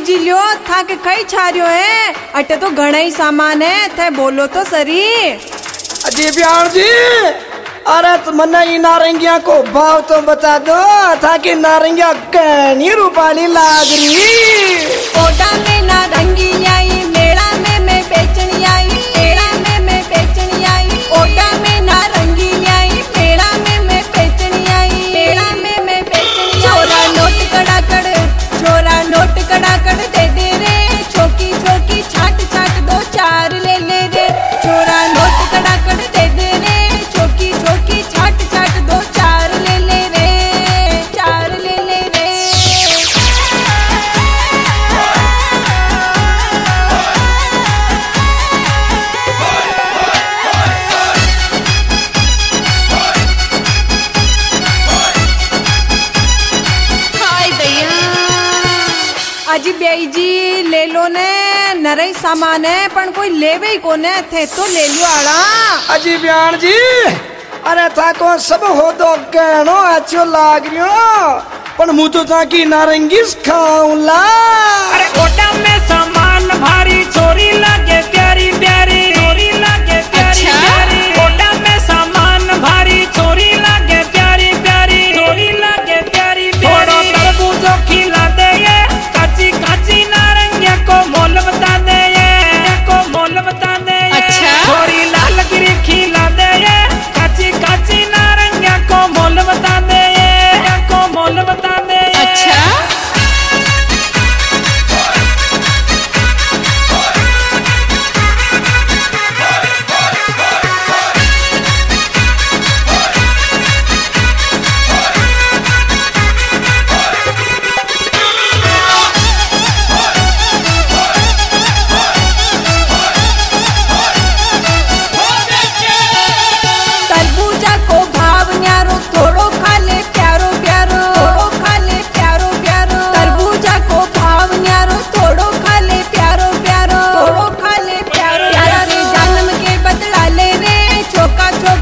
जी लियो था के कई छारियो है? अटे तो घना ही सामान है थे बोलो तो सरी। अजी ब्याण जी अरे तो मना ये नारंगिया को भाव तो बता दो था की नारंगिया कहनी रूपाली लाग रही। ओटा में नारंगी હજી બેજી લે લો ને નરઈ સામાને પણ કોઈ લેવે કોને થે તો લે લ્યો આળા હજી બ્યાણજી અરે થાકો સબ હોદો કેણો આછો લાગ્યો પણ હું તો તાકી નારંગી ખાઉં લા અરે ઓટા મે સામાન ભારી ચોરી લા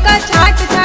का छाट